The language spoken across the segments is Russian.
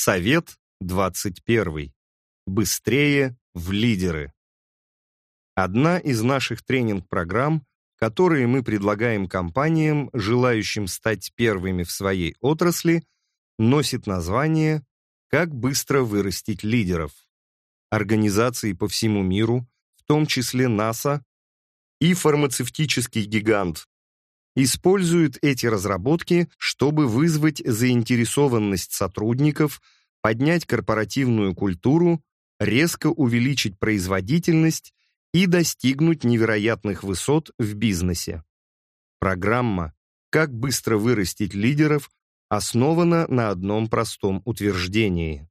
Совет 21. Быстрее в лидеры. Одна из наших тренинг-программ, которые мы предлагаем компаниям, желающим стать первыми в своей отрасли, носит название «Как быстро вырастить лидеров». Организации по всему миру, в том числе НАСА и фармацевтический гигант используют эти разработки, чтобы вызвать заинтересованность сотрудников, поднять корпоративную культуру, резко увеличить производительность и достигнуть невероятных высот в бизнесе. Программа «Как быстро вырастить лидеров» основана на одном простом утверждении.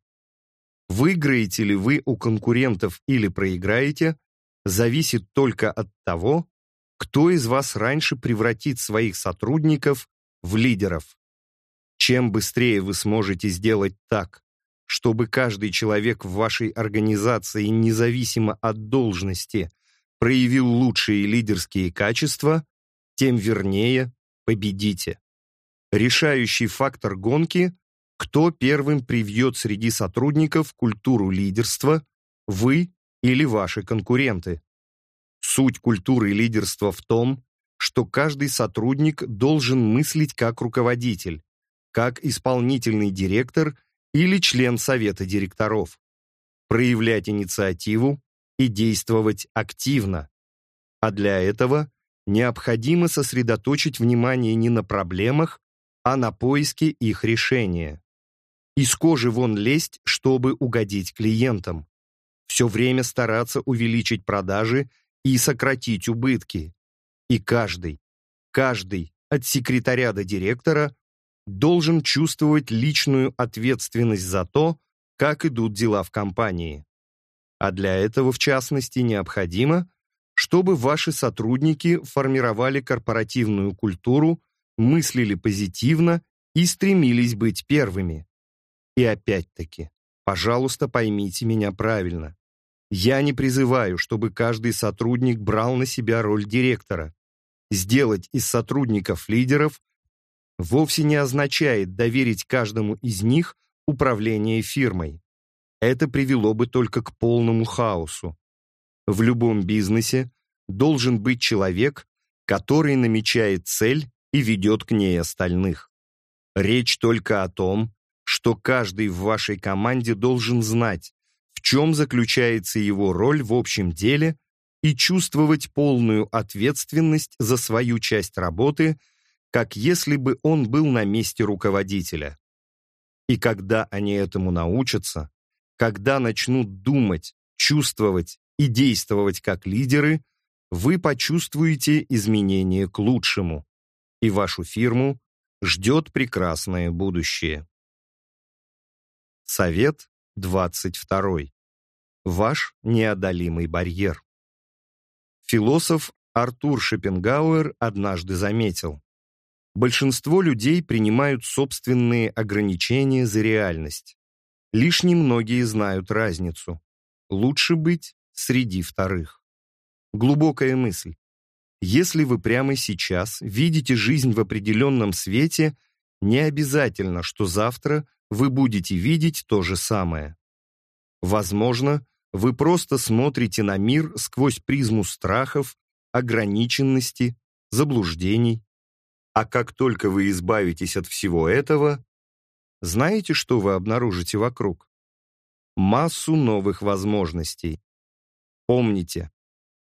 Выиграете ли вы у конкурентов или проиграете, зависит только от того, кто из вас раньше превратит своих сотрудников в лидеров. Чем быстрее вы сможете сделать так, чтобы каждый человек в вашей организации, независимо от должности, проявил лучшие лидерские качества, тем вернее победите. Решающий фактор гонки – кто первым привьет среди сотрудников культуру лидерства, вы или ваши конкуренты. Суть культуры лидерства в том, что каждый сотрудник должен мыслить как руководитель, как исполнительный директор или член совета директоров, проявлять инициативу и действовать активно. А для этого необходимо сосредоточить внимание не на проблемах, а на поиске их решения. Из кожи вон лезть, чтобы угодить клиентам. Все время стараться увеличить продажи и сократить убытки. И каждый, каждый, от секретаря до директора, должен чувствовать личную ответственность за то, как идут дела в компании. А для этого, в частности, необходимо, чтобы ваши сотрудники формировали корпоративную культуру, мыслили позитивно и стремились быть первыми. И опять-таки, пожалуйста, поймите меня правильно. Я не призываю, чтобы каждый сотрудник брал на себя роль директора. Сделать из сотрудников лидеров вовсе не означает доверить каждому из них управление фирмой. Это привело бы только к полному хаосу. В любом бизнесе должен быть человек, который намечает цель и ведет к ней остальных. Речь только о том, что каждый в вашей команде должен знать, в чем заключается его роль в общем деле и чувствовать полную ответственность за свою часть работы, как если бы он был на месте руководителя. И когда они этому научатся, когда начнут думать, чувствовать и действовать как лидеры, вы почувствуете изменения к лучшему, и вашу фирму ждет прекрасное будущее. Совет 22. Ваш неодолимый барьер. Философ Артур Шопенгауэр однажды заметил, большинство людей принимают собственные ограничения за реальность. Лишь немногие знают разницу. Лучше быть среди вторых. Глубокая мысль. Если вы прямо сейчас видите жизнь в определенном свете, не обязательно, что завтра вы будете видеть то же самое. Возможно, вы просто смотрите на мир сквозь призму страхов, ограниченности, заблуждений. А как только вы избавитесь от всего этого, знаете, что вы обнаружите вокруг? Массу новых возможностей. Помните,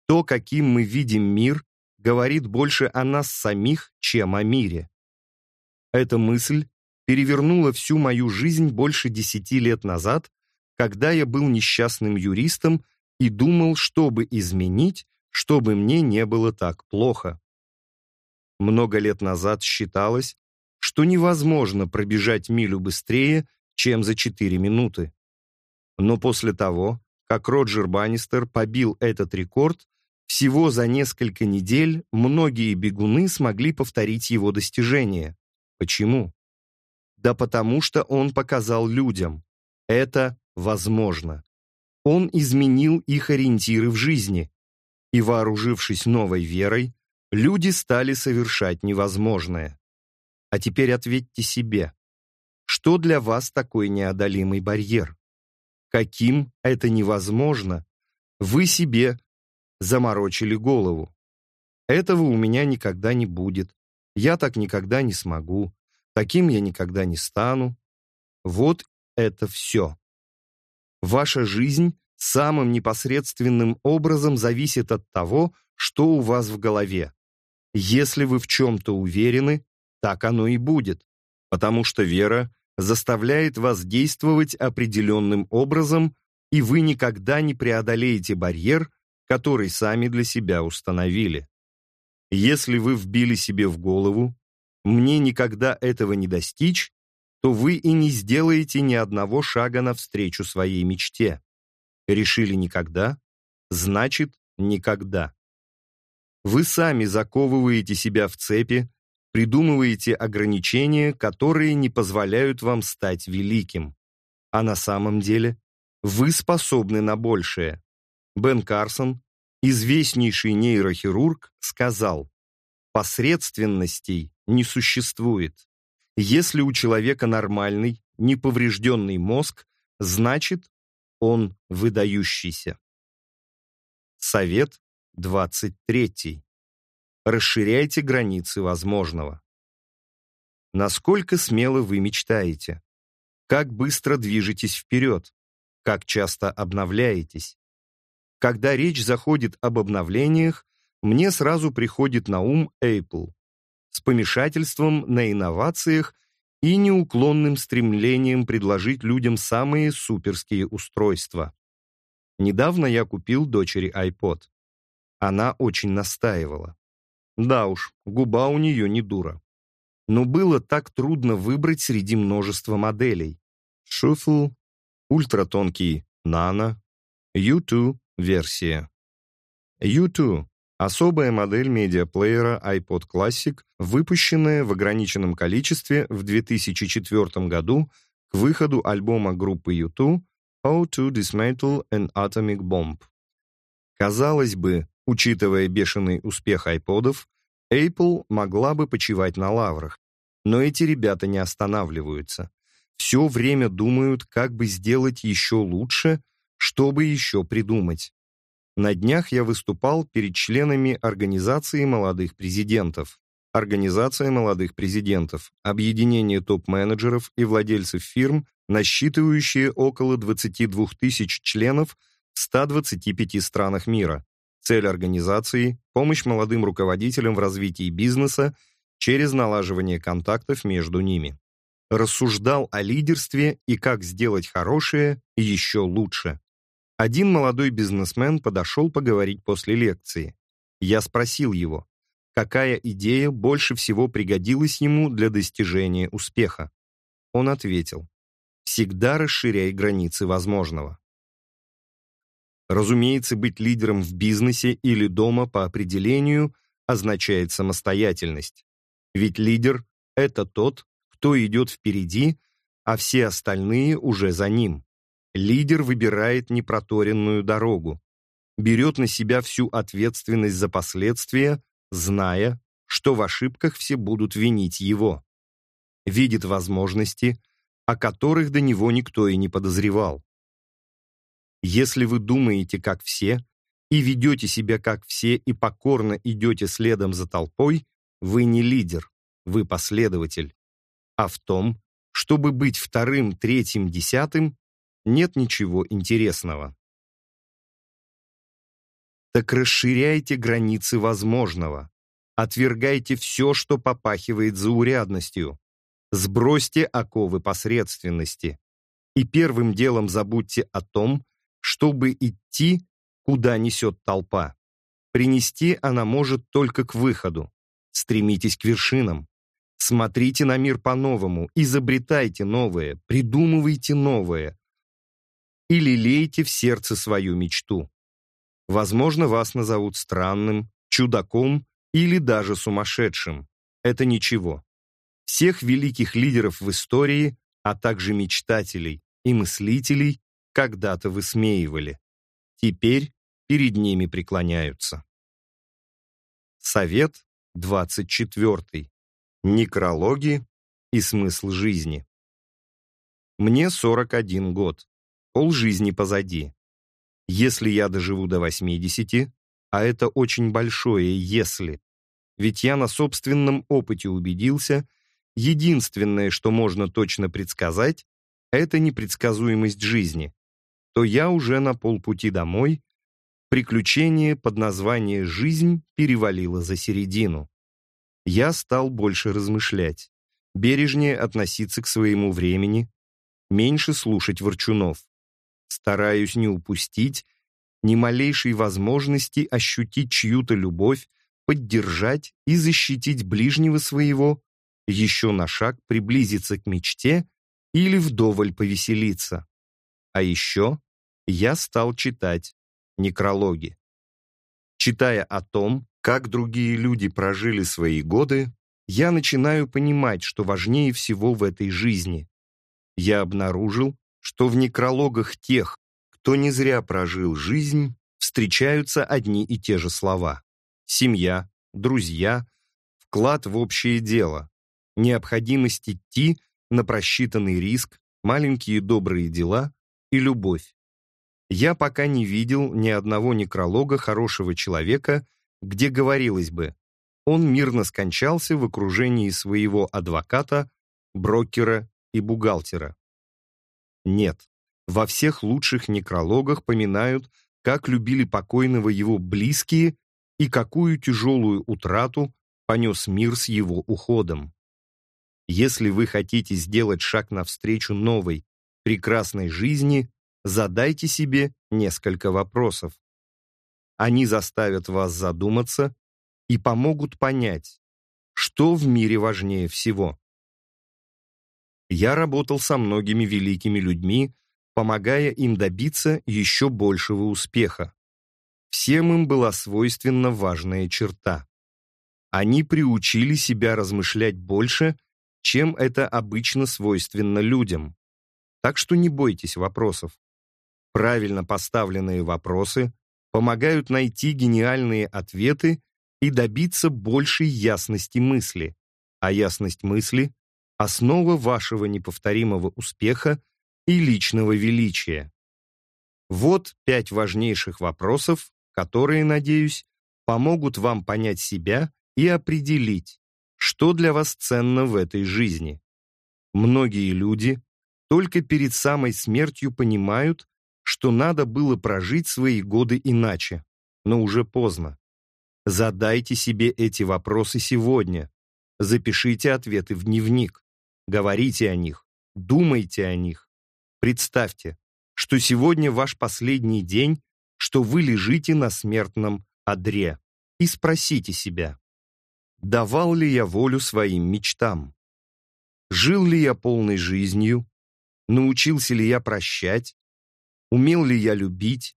то, каким мы видим мир, говорит больше о нас самих, чем о мире. Эта мысль перевернула всю мою жизнь больше десяти лет назад, когда я был несчастным юристом и думал, чтобы изменить, чтобы мне не было так плохо. Много лет назад считалось, что невозможно пробежать милю быстрее, чем за 4 минуты. Но после того, как Роджер Баннистер побил этот рекорд, всего за несколько недель многие бегуны смогли повторить его достижение. Почему? Да потому что он показал людям. Это возможно. Он изменил их ориентиры в жизни. И вооружившись новой верой, люди стали совершать невозможное. А теперь ответьте себе, что для вас такой неодолимый барьер? Каким это невозможно? Вы себе заморочили голову. Этого у меня никогда не будет. Я так никогда не смогу. Таким я никогда не стану. Вот это все. Ваша жизнь самым непосредственным образом зависит от того, что у вас в голове. Если вы в чем-то уверены, так оно и будет, потому что вера заставляет вас действовать определенным образом, и вы никогда не преодолеете барьер, который сами для себя установили. Если вы вбили себе в голову, мне никогда этого не достичь, то вы и не сделаете ни одного шага навстречу своей мечте. Решили никогда, значит никогда. Вы сами заковываете себя в цепи, придумываете ограничения, которые не позволяют вам стать великим. А на самом деле вы способны на большее. Бен Карсон, известнейший нейрохирург, сказал, посредственностей не существует. Если у человека нормальный, неповрежденный мозг, значит, он выдающийся. Совет 23. Расширяйте границы возможного. Насколько смело вы мечтаете? Как быстро движетесь вперед? Как часто обновляетесь? Когда речь заходит об обновлениях, мне сразу приходит на ум Apple с помешательством на инновациях и неуклонным стремлением предложить людям самые суперские устройства. Недавно я купил дочери iPod. Она очень настаивала. Да уж, губа у нее не дура. Но было так трудно выбрать среди множества моделей. Shuffle, ультратонкий Nano, U2 версия. U2 Особая модель медиаплеера iPod Classic, выпущенная в ограниченном количестве в 2004 году к выходу альбома группы U2 How to Dismantle an Atomic Bomb. Казалось бы, учитывая бешеный успех айподов, Apple могла бы почивать на лаврах, но эти ребята не останавливаются. Все время думают, как бы сделать еще лучше, чтобы еще придумать. На днях я выступал перед членами Организации молодых президентов. Организация молодых президентов – объединение топ-менеджеров и владельцев фирм, насчитывающие около 22 тысяч членов в 125 странах мира. Цель организации – помощь молодым руководителям в развитии бизнеса через налаживание контактов между ними. Рассуждал о лидерстве и как сделать хорошее еще лучше. Один молодой бизнесмен подошел поговорить после лекции. Я спросил его, какая идея больше всего пригодилась ему для достижения успеха. Он ответил, всегда расширяй границы возможного. Разумеется, быть лидером в бизнесе или дома по определению означает самостоятельность. Ведь лидер — это тот, кто идет впереди, а все остальные уже за ним. Лидер выбирает непроторенную дорогу, берет на себя всю ответственность за последствия, зная, что в ошибках все будут винить его. Видит возможности, о которых до него никто и не подозревал. Если вы думаете, как все, и ведете себя как все, и покорно идете следом за толпой, вы не лидер, вы последователь. А в том, чтобы быть вторым, третьим, десятым, нет ничего интересного. Так расширяйте границы возможного. Отвергайте все, что попахивает заурядностью. Сбросьте оковы посредственности. И первым делом забудьте о том, чтобы идти, куда несет толпа. Принести она может только к выходу. Стремитесь к вершинам. Смотрите на мир по-новому, изобретайте новое, придумывайте новое, и лелейте в сердце свою мечту. Возможно, вас назовут странным, чудаком или даже сумасшедшим. Это ничего. Всех великих лидеров в истории, а также мечтателей и мыслителей когда-то высмеивали. Теперь перед ними преклоняются. Совет 24. Некрологи и смысл жизни. Мне 41 год, полжизни позади. Если я доживу до 80, а это очень большое «если», ведь я на собственном опыте убедился, единственное, что можно точно предсказать, это непредсказуемость жизни, то я уже на полпути домой, приключение под название «Жизнь» перевалило за середину. Я стал больше размышлять, бережнее относиться к своему времени, меньше слушать ворчунов. Стараюсь не упустить ни малейшей возможности ощутить чью-то любовь, поддержать и защитить ближнего своего, еще на шаг приблизиться к мечте или вдоволь повеселиться. А еще я стал читать некрологи. Читая о том, как другие люди прожили свои годы, я начинаю понимать, что важнее всего в этой жизни. Я обнаружил, что в некрологах тех, кто не зря прожил жизнь, встречаются одни и те же слова. Семья, друзья, вклад в общее дело, необходимость идти на просчитанный риск, маленькие добрые дела и любовь. Я пока не видел ни одного некролога хорошего человека, где говорилось бы, он мирно скончался в окружении своего адвоката, брокера и бухгалтера. Нет, во всех лучших некрологах поминают, как любили покойного его близкие и какую тяжелую утрату понес мир с его уходом. Если вы хотите сделать шаг навстречу новой, прекрасной жизни, задайте себе несколько вопросов. Они заставят вас задуматься и помогут понять, что в мире важнее всего. Я работал со многими великими людьми, помогая им добиться еще большего успеха. Всем им была свойственна важная черта. Они приучили себя размышлять больше чем это обычно свойственно людям. Так что не бойтесь вопросов. Правильно поставленные вопросы помогают найти гениальные ответы и добиться большей ясности мысли, а ясность мысли – основа вашего неповторимого успеха и личного величия. Вот пять важнейших вопросов, которые, надеюсь, помогут вам понять себя и определить, что для вас ценно в этой жизни. Многие люди только перед самой смертью понимают, что надо было прожить свои годы иначе, но уже поздно. Задайте себе эти вопросы сегодня. Запишите ответы в дневник. Говорите о них. Думайте о них. Представьте, что сегодня ваш последний день, что вы лежите на смертном одре. И спросите себя, давал ли я волю своим мечтам? Жил ли я полной жизнью? Научился ли я прощать? Умел ли я любить?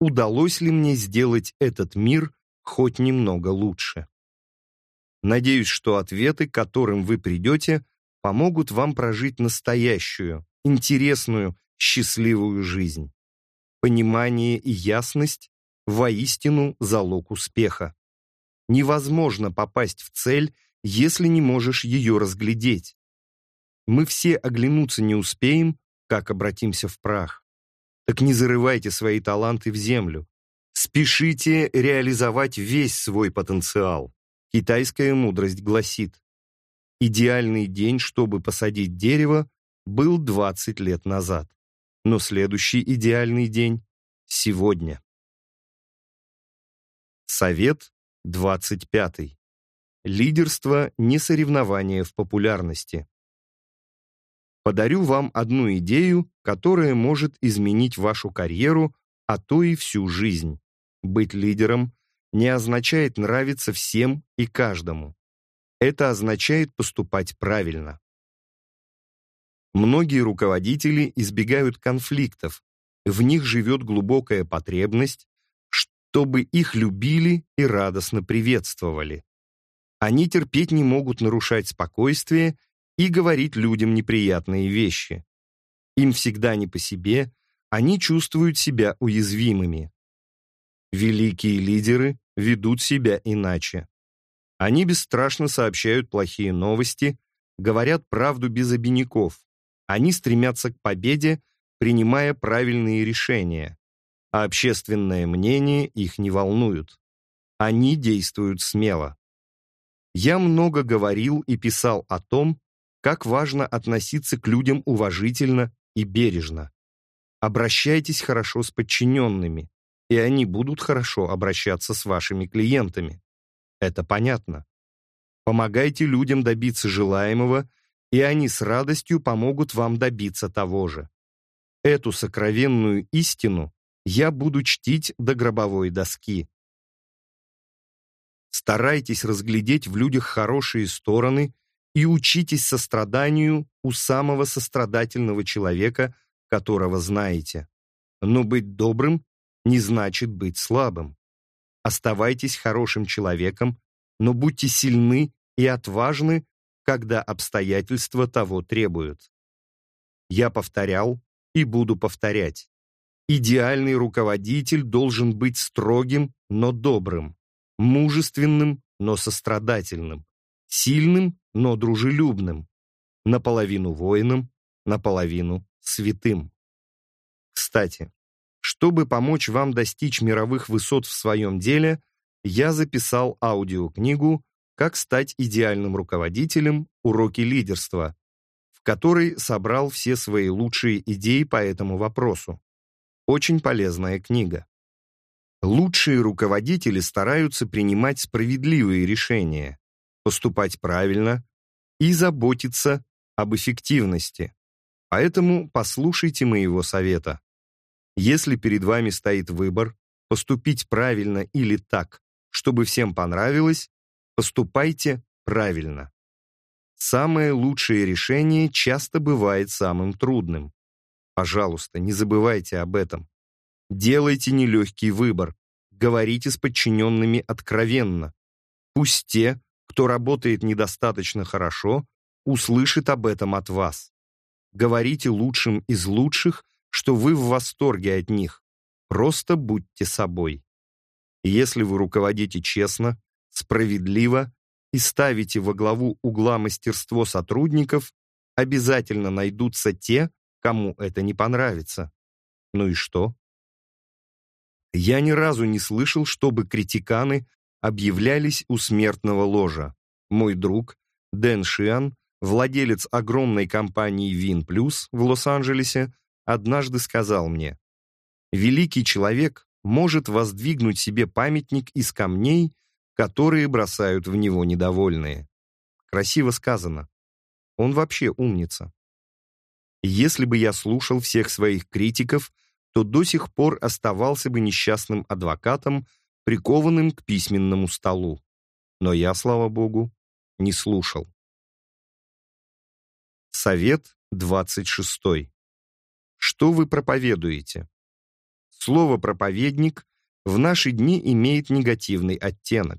Удалось ли мне сделать этот мир хоть немного лучше? Надеюсь, что ответы, к которым вы придете, помогут вам прожить настоящую, интересную, счастливую жизнь. Понимание и ясность – воистину залог успеха. Невозможно попасть в цель, если не можешь ее разглядеть. Мы все оглянуться не успеем, как обратимся в прах. Так не зарывайте свои таланты в землю. Спешите реализовать весь свой потенциал. Китайская мудрость гласит, идеальный день, чтобы посадить дерево, был 20 лет назад, но следующий идеальный день — сегодня. Совет 25. Лидерство не соревнование в популярности. Подарю вам одну идею, которая может изменить вашу карьеру, а то и всю жизнь. Быть лидером не означает нравиться всем и каждому. Это означает поступать правильно. Многие руководители избегают конфликтов, в них живет глубокая потребность чтобы их любили и радостно приветствовали. Они терпеть не могут нарушать спокойствие и говорить людям неприятные вещи. Им всегда не по себе, они чувствуют себя уязвимыми. Великие лидеры ведут себя иначе. Они бесстрашно сообщают плохие новости, говорят правду без обиняков, Они стремятся к победе, принимая правильные решения, а общественное мнение их не волнует. Они действуют смело. Я много говорил и писал о том, как важно относиться к людям уважительно и бережно. Обращайтесь хорошо с подчиненными, и они будут хорошо обращаться с вашими клиентами. Это понятно. Помогайте людям добиться желаемого, и они с радостью помогут вам добиться того же. Эту сокровенную истину я буду чтить до гробовой доски. Старайтесь разглядеть в людях хорошие стороны и учитесь состраданию у самого сострадательного человека, которого знаете. Но быть добрым не значит быть слабым. Оставайтесь хорошим человеком, но будьте сильны и отважны, когда обстоятельства того требуют. Я повторял и буду повторять. Идеальный руководитель должен быть строгим, но добрым, мужественным, но сострадательным, сильным, но дружелюбным, наполовину воином, наполовину святым. Кстати, чтобы помочь вам достичь мировых высот в своем деле, я записал аудиокнигу «Как стать идеальным руководителем. Уроки лидерства», в которой собрал все свои лучшие идеи по этому вопросу. Очень полезная книга. Лучшие руководители стараются принимать справедливые решения, поступать правильно и заботиться об эффективности. Поэтому послушайте моего совета. Если перед вами стоит выбор, поступить правильно или так, чтобы всем понравилось, поступайте правильно. Самое лучшее решение часто бывает самым трудным. Пожалуйста, не забывайте об этом. Делайте нелегкий выбор, говорите с подчиненными откровенно. Пусть те, кто работает недостаточно хорошо, услышит об этом от вас. Говорите лучшим из лучших, что вы в восторге от них. Просто будьте собой. Если вы руководите честно, справедливо и ставите во главу угла мастерство сотрудников, обязательно найдутся те, кому это не понравится. Ну и что? Я ни разу не слышал, чтобы критиканы объявлялись у смертного ложа. Мой друг Дэн Шиан, владелец огромной компании Вин Плюс в Лос-Анджелесе, однажды сказал мне, «Великий человек может воздвигнуть себе памятник из камней, которые бросают в него недовольные». Красиво сказано. Он вообще умница. Если бы я слушал всех своих критиков, то до сих пор оставался бы несчастным адвокатом, прикованным к письменному столу. Но я, слава богу, не слушал. Совет 26. Что вы проповедуете? Слово «проповедник» в наши дни имеет негативный оттенок.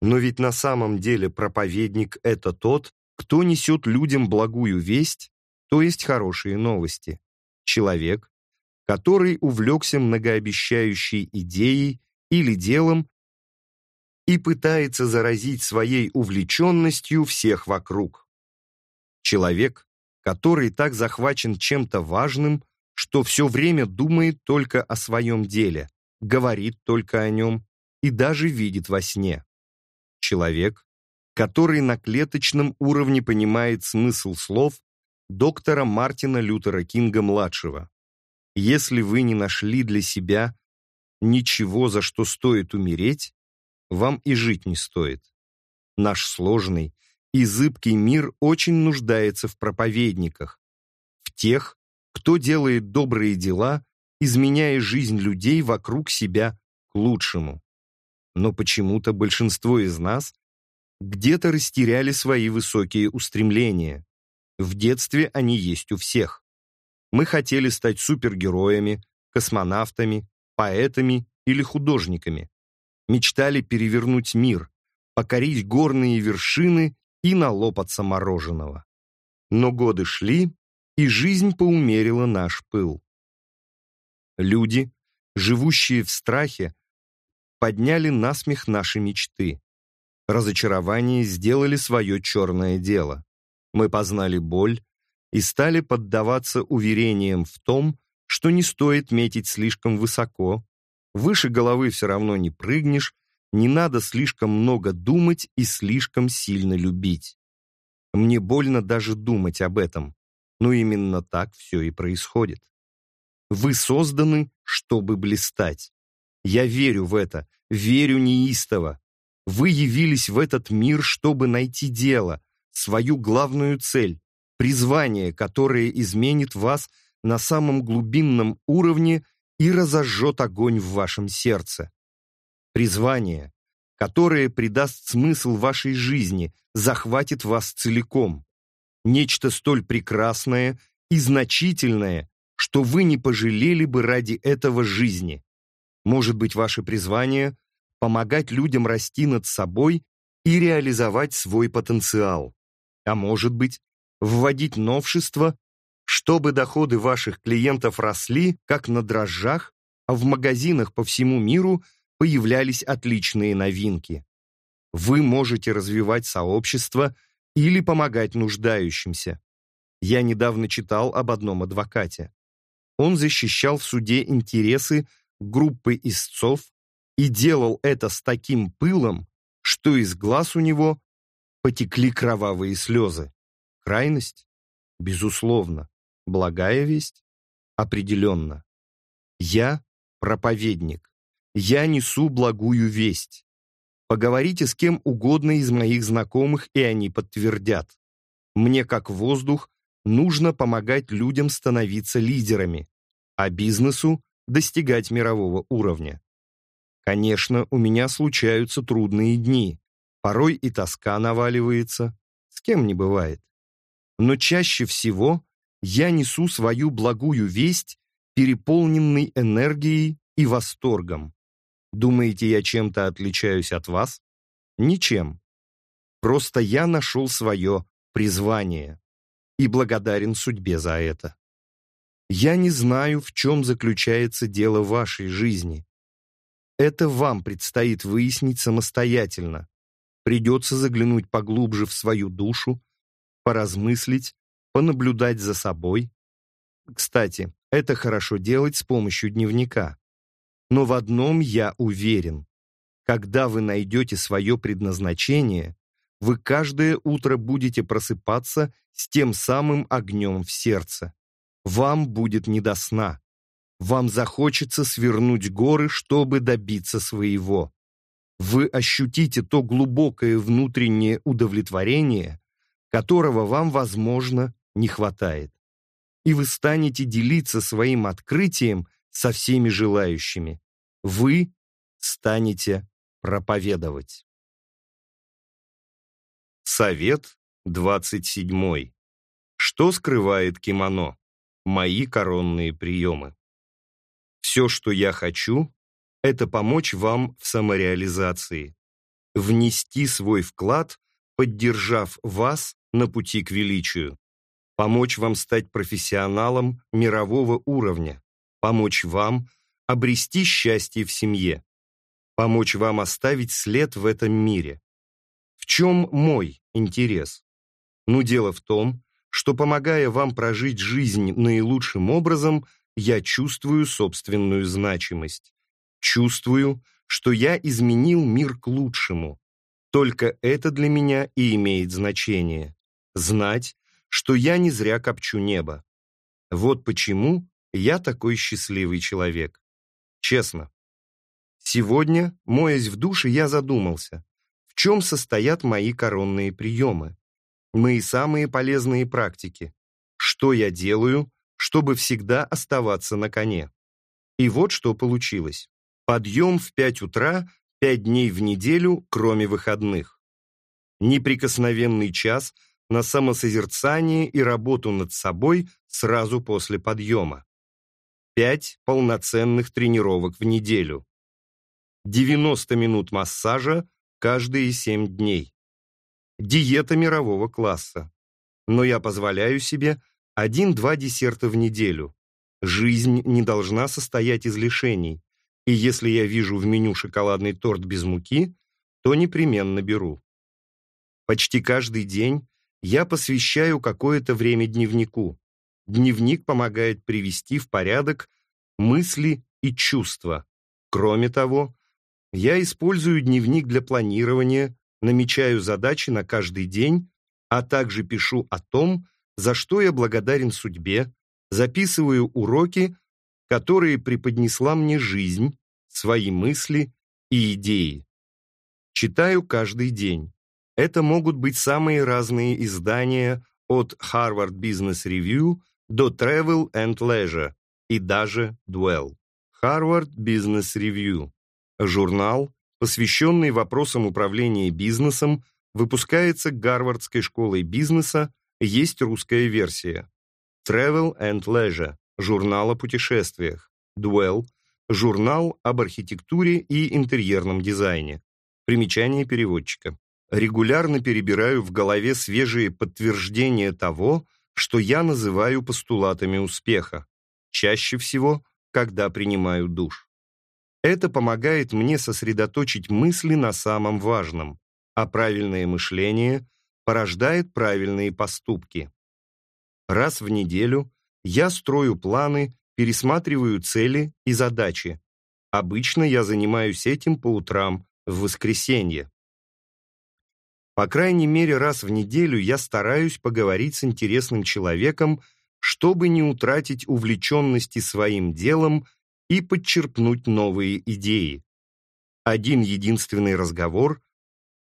Но ведь на самом деле проповедник – это тот, кто несет людям благую весть, то есть хорошие новости. Человек, который увлекся многообещающей идеей или делом и пытается заразить своей увлеченностью всех вокруг. Человек, который так захвачен чем-то важным, что все время думает только о своем деле, говорит только о нем и даже видит во сне. Человек, который на клеточном уровне понимает смысл слов доктора Мартина Лютера Кинга-младшего. Если вы не нашли для себя ничего, за что стоит умереть, вам и жить не стоит. Наш сложный и зыбкий мир очень нуждается в проповедниках, в тех, кто делает добрые дела, изменяя жизнь людей вокруг себя к лучшему. Но почему-то большинство из нас где-то растеряли свои высокие устремления. В детстве они есть у всех. Мы хотели стать супергероями, космонавтами, поэтами или художниками. Мечтали перевернуть мир, покорить горные вершины и налопаться мороженого. Но годы шли, и жизнь поумерила наш пыл. Люди, живущие в страхе, подняли насмех наши мечты. Разочарования сделали свое черное дело. Мы познали боль, и стали поддаваться уверениям в том, что не стоит метить слишком высоко, выше головы все равно не прыгнешь, не надо слишком много думать и слишком сильно любить. Мне больно даже думать об этом, но именно так все и происходит. Вы созданы, чтобы блистать. Я верю в это, верю неистово. Вы явились в этот мир, чтобы найти дело, свою главную цель, призвание, которое изменит вас на самом глубинном уровне и разожжет огонь в вашем сердце. Призвание, которое придаст смысл вашей жизни, захватит вас целиком. Нечто столь прекрасное и значительное, что вы не пожалели бы ради этого жизни. Может быть, ваше призвание – помогать людям расти над собой и реализовать свой потенциал. А может быть, вводить новшества, чтобы доходы ваших клиентов росли, как на дрожжах, а в магазинах по всему миру появлялись отличные новинки. Вы можете развивать сообщество или помогать нуждающимся. Я недавно читал об одном адвокате. Он защищал в суде интересы группы истцов и делал это с таким пылом, что из глаз у него потекли кровавые слезы. Крайность? Безусловно. Благая весть? Определенно. Я проповедник. Я несу благую весть. Поговорите с кем угодно из моих знакомых, и они подтвердят. Мне, как воздух, нужно помогать людям становиться лидерами, а бизнесу достигать мирового уровня. Конечно, у меня случаются трудные дни, порой и тоска наваливается, с кем не бывает. Но чаще всего я несу свою благую весть, переполненный энергией и восторгом. Думаете, я чем-то отличаюсь от вас? Ничем. Просто я нашел свое призвание и благодарен судьбе за это. Я не знаю, в чем заключается дело вашей жизни. Это вам предстоит выяснить самостоятельно. Придется заглянуть поглубже в свою душу, поразмыслить, понаблюдать за собой. Кстати, это хорошо делать с помощью дневника. Но в одном я уверен. Когда вы найдете свое предназначение, вы каждое утро будете просыпаться с тем самым огнем в сердце. Вам будет не до сна. Вам захочется свернуть горы, чтобы добиться своего. Вы ощутите то глубокое внутреннее удовлетворение, которого вам, возможно, не хватает. И вы станете делиться своим открытием со всеми желающими вы станете проповедовать. Совет 27. Что скрывает кимоно? Мои коронные приемы. Все, что я хочу, это помочь вам в самореализации, внести свой вклад, поддержав вас на пути к величию, помочь вам стать профессионалом мирового уровня, помочь вам – обрести счастье в семье, помочь вам оставить след в этом мире. В чем мой интерес? Ну, дело в том, что, помогая вам прожить жизнь наилучшим образом, я чувствую собственную значимость. Чувствую, что я изменил мир к лучшему. Только это для меня и имеет значение. Знать, что я не зря копчу небо. Вот почему я такой счастливый человек. Честно. Сегодня, моясь в душе, я задумался, в чем состоят мои коронные приемы, мои самые полезные практики, что я делаю, чтобы всегда оставаться на коне. И вот что получилось. Подъем в 5 утра, 5 дней в неделю, кроме выходных. Неприкосновенный час на самосозерцание и работу над собой сразу после подъема. 5 полноценных тренировок в неделю. 90 минут массажа каждые 7 дней. Диета мирового класса. Но я позволяю себе один-два десерта в неделю. Жизнь не должна состоять из лишений. И если я вижу в меню шоколадный торт без муки, то непременно беру. Почти каждый день я посвящаю какое-то время дневнику. Дневник помогает привести в порядок мысли и чувства. Кроме того, я использую дневник для планирования, намечаю задачи на каждый день, а также пишу о том, за что я благодарен судьбе, записываю уроки, которые преподнесла мне жизнь, свои мысли и идеи. Читаю каждый день. Это могут быть самые разные издания от Harvard Business Review до Travel and Leisure и даже Dwell. Harvard Business Review – журнал, посвященный вопросам управления бизнесом, выпускается Гарвардской школой бизнеса, есть русская версия. Travel and Leisure – журнал о путешествиях. Dwell – журнал об архитектуре и интерьерном дизайне. Примечание переводчика регулярно перебираю в голове свежие подтверждения того, что я называю постулатами успеха, чаще всего, когда принимаю душ. Это помогает мне сосредоточить мысли на самом важном, а правильное мышление порождает правильные поступки. Раз в неделю я строю планы, пересматриваю цели и задачи. Обычно я занимаюсь этим по утрам в воскресенье. По крайней мере, раз в неделю я стараюсь поговорить с интересным человеком, чтобы не утратить увлеченности своим делом и подчерпнуть новые идеи. Один единственный разговор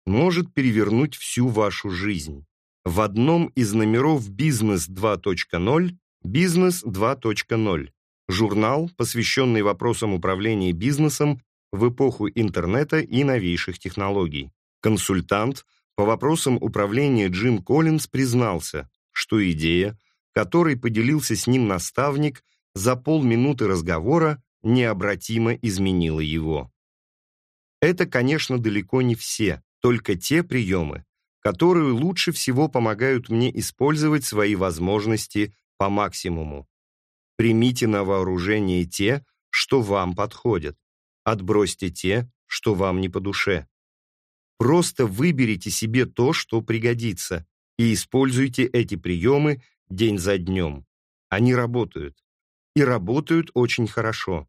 может перевернуть всю вашу жизнь. В одном из номеров «Бизнес 2.0» «Бизнес 2.0» журнал, посвященный вопросам управления бизнесом в эпоху интернета и новейших технологий. Консультант по вопросам управления Джим Коллинз признался, что идея, которой поделился с ним наставник, за полминуты разговора необратимо изменила его. Это, конечно, далеко не все, только те приемы, которые лучше всего помогают мне использовать свои возможности по максимуму. Примите на вооружение те, что вам подходят. Отбросьте те, что вам не по душе. Просто выберите себе то, что пригодится, и используйте эти приемы день за днем. Они работают. И работают очень хорошо.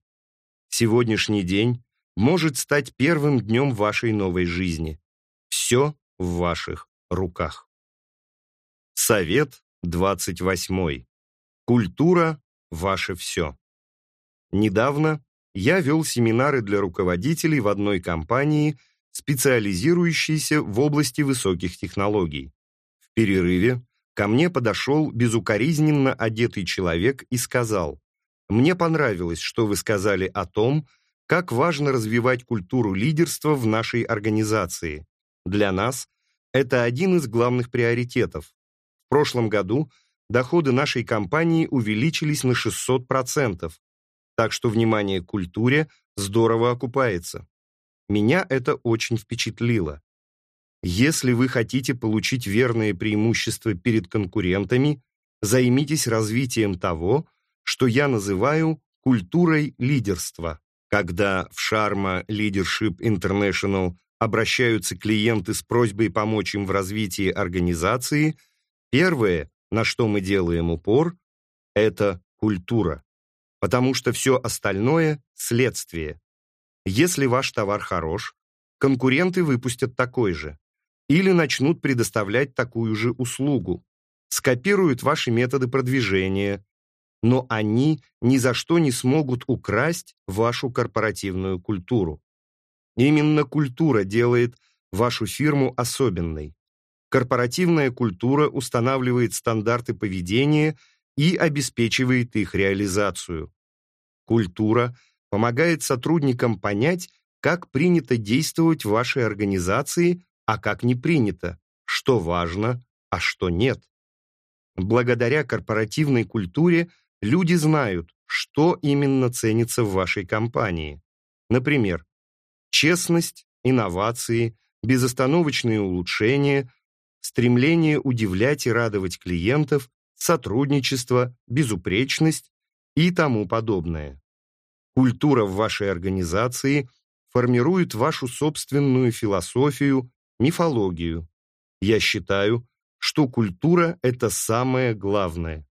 Сегодняшний день может стать первым днем вашей новой жизни. Все в ваших руках. Совет 28. Культура – ваше все. Недавно я вел семинары для руководителей в одной компании – специализирующийся в области высоких технологий. В перерыве ко мне подошел безукоризненно одетый человек и сказал, «Мне понравилось, что вы сказали о том, как важно развивать культуру лидерства в нашей организации. Для нас это один из главных приоритетов. В прошлом году доходы нашей компании увеличились на 600%, так что внимание к культуре здорово окупается. Меня это очень впечатлило. Если вы хотите получить верные преимущества перед конкурентами, займитесь развитием того, что я называю культурой лидерства. Когда в Sharma Leadership International обращаются клиенты с просьбой помочь им в развитии организации, первое, на что мы делаем упор, это культура, потому что все остальное – следствие. Если ваш товар хорош, конкуренты выпустят такой же или начнут предоставлять такую же услугу, скопируют ваши методы продвижения, но они ни за что не смогут украсть вашу корпоративную культуру. Именно культура делает вашу фирму особенной. Корпоративная культура устанавливает стандарты поведения и обеспечивает их реализацию. Культура помогает сотрудникам понять, как принято действовать в вашей организации, а как не принято, что важно, а что нет. Благодаря корпоративной культуре люди знают, что именно ценится в вашей компании. Например, честность, инновации, безостановочные улучшения, стремление удивлять и радовать клиентов, сотрудничество, безупречность и тому подобное. Культура в вашей организации формирует вашу собственную философию, мифологию. Я считаю, что культура – это самое главное.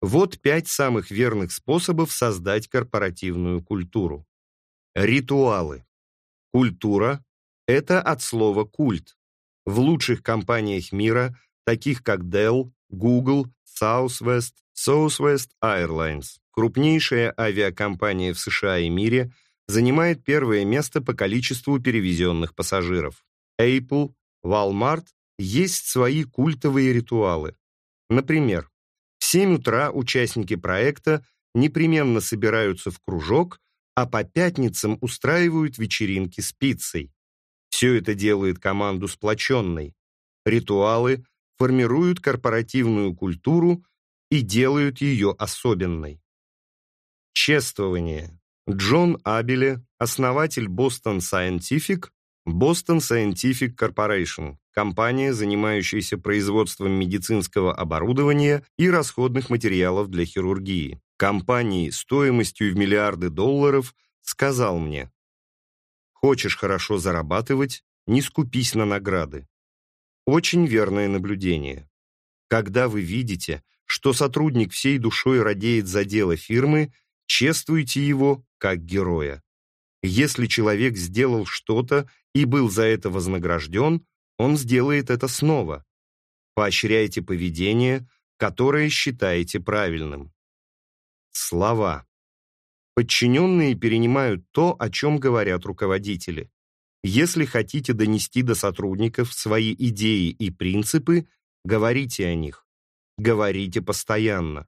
Вот пять самых верных способов создать корпоративную культуру. Ритуалы. Культура – это от слова «культ». В лучших компаниях мира, таких как Dell, Google, Southwest, Southwest Airlines, крупнейшая авиакомпания в США и мире, занимает первое место по количеству перевезенных пассажиров. Apple, Walmart есть свои культовые ритуалы. Например, в 7 утра участники проекта непременно собираются в кружок, а по пятницам устраивают вечеринки с пиццей. Все это делает команду сплоченной. Ритуалы формируют корпоративную культуру и делают ее особенной. Чествование. Джон Абеле, основатель Boston Scientific, Boston Scientific Corporation, компания, занимающаяся производством медицинского оборудования и расходных материалов для хирургии. Компании стоимостью в миллиарды долларов сказал мне, «Хочешь хорошо зарабатывать, не скупись на награды». Очень верное наблюдение. Когда вы видите, что сотрудник всей душой радеет за дело фирмы, чествуйте его как героя. Если человек сделал что-то и был за это вознагражден, он сделает это снова. Поощряйте поведение, которое считаете правильным. Слова. Подчиненные перенимают то, о чем говорят руководители. Если хотите донести до сотрудников свои идеи и принципы, говорите о них. Говорите постоянно.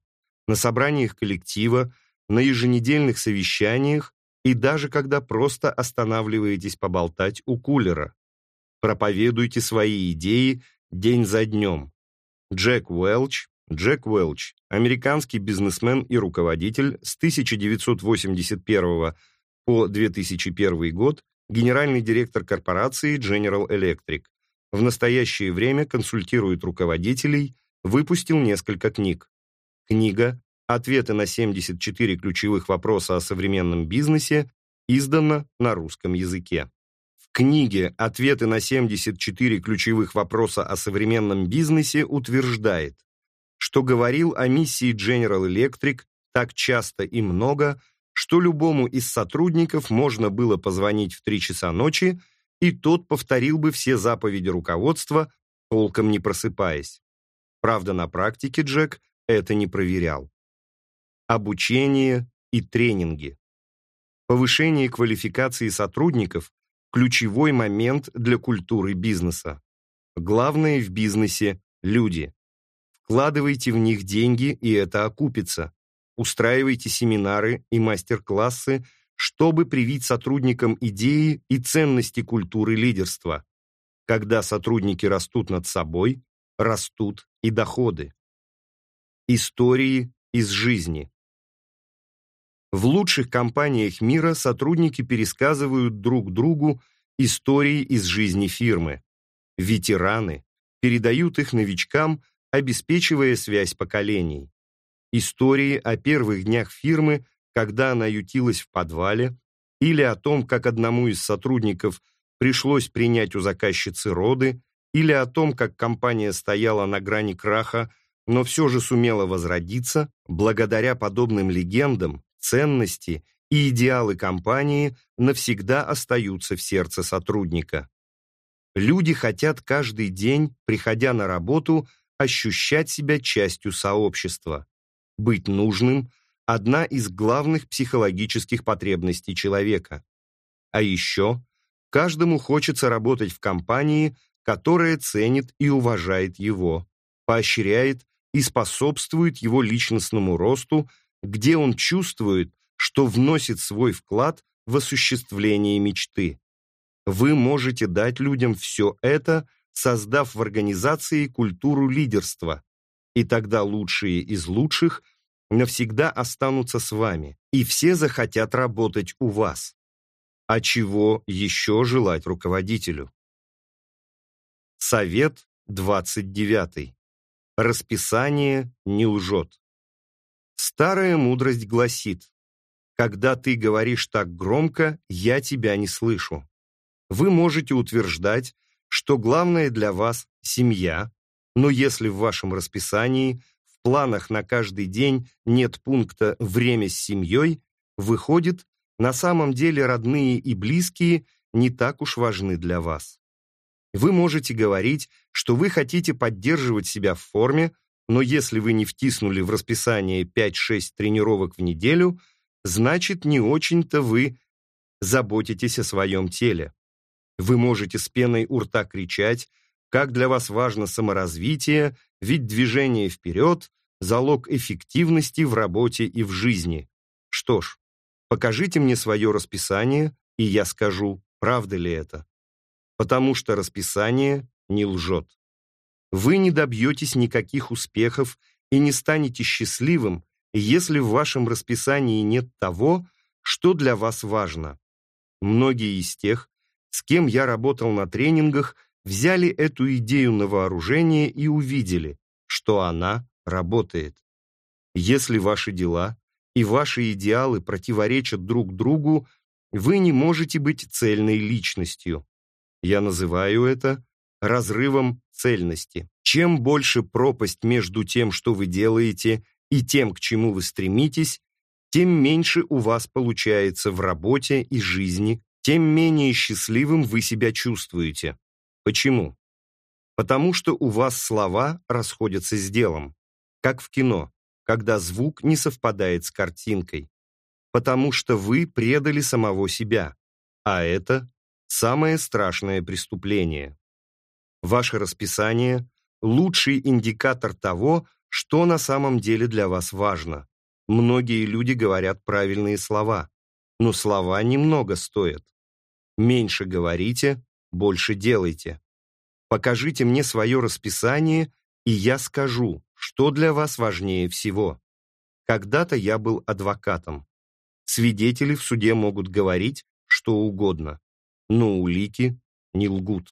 На собраниях коллектива, на еженедельных совещаниях и даже когда просто останавливаетесь поболтать у кулера. Проповедуйте свои идеи день за днем. Джек Уэлч, Джек Уэлч, американский бизнесмен и руководитель с 1981 по 2001 год, генеральный директор корпорации General Electric. В настоящее время консультирует руководителей, выпустил несколько книг. Книга Ответы на 74 ключевых вопроса о современном бизнесе издана на русском языке. В книге «Ответы на 74 ключевых вопроса о современном бизнесе» утверждает, что говорил о миссии General Electric так часто и много, что любому из сотрудников можно было позвонить в 3 часа ночи, и тот повторил бы все заповеди руководства, толком не просыпаясь. Правда, на практике Джек это не проверял обучение и тренинги. Повышение квалификации сотрудников – ключевой момент для культуры бизнеса. Главное в бизнесе – люди. Вкладывайте в них деньги, и это окупится. Устраивайте семинары и мастер-классы, чтобы привить сотрудникам идеи и ценности культуры лидерства. Когда сотрудники растут над собой, растут и доходы. Истории из жизни. В лучших компаниях мира сотрудники пересказывают друг другу истории из жизни фирмы. Ветераны передают их новичкам, обеспечивая связь поколений. Истории о первых днях фирмы, когда она ютилась в подвале, или о том, как одному из сотрудников пришлось принять у заказчицы роды, или о том, как компания стояла на грани краха, но все же сумела возродиться, благодаря подобным легендам ценности и идеалы компании навсегда остаются в сердце сотрудника. Люди хотят каждый день, приходя на работу, ощущать себя частью сообщества. Быть нужным – одна из главных психологических потребностей человека. А еще каждому хочется работать в компании, которая ценит и уважает его, поощряет и способствует его личностному росту где он чувствует, что вносит свой вклад в осуществление мечты. Вы можете дать людям все это, создав в организации культуру лидерства, и тогда лучшие из лучших навсегда останутся с вами, и все захотят работать у вас. А чего еще желать руководителю? Совет 29. Расписание не лжет. Старая мудрость гласит, «Когда ты говоришь так громко, я тебя не слышу». Вы можете утверждать, что главное для вас – семья, но если в вашем расписании, в планах на каждый день нет пункта «время с семьей», выходит, на самом деле родные и близкие не так уж важны для вас. Вы можете говорить, что вы хотите поддерживать себя в форме, но если вы не втиснули в расписание 5-6 тренировок в неделю, значит, не очень-то вы заботитесь о своем теле. Вы можете с пеной у рта кричать, как для вас важно саморазвитие, ведь движение вперед – залог эффективности в работе и в жизни. Что ж, покажите мне свое расписание, и я скажу, правда ли это. Потому что расписание не лжет. Вы не добьетесь никаких успехов и не станете счастливым, если в вашем расписании нет того, что для вас важно. Многие из тех, с кем я работал на тренингах, взяли эту идею на вооружение и увидели, что она работает. Если ваши дела и ваши идеалы противоречат друг другу, вы не можете быть цельной личностью. Я называю это разрывом цельности. Чем больше пропасть между тем, что вы делаете, и тем, к чему вы стремитесь, тем меньше у вас получается в работе и жизни, тем менее счастливым вы себя чувствуете. Почему? Потому что у вас слова расходятся с делом, как в кино, когда звук не совпадает с картинкой. Потому что вы предали самого себя, а это самое страшное преступление. Ваше расписание – лучший индикатор того, что на самом деле для вас важно. Многие люди говорят правильные слова, но слова немного стоят. Меньше говорите, больше делайте. Покажите мне свое расписание, и я скажу, что для вас важнее всего. Когда-то я был адвокатом. Свидетели в суде могут говорить что угодно, но улики не лгут.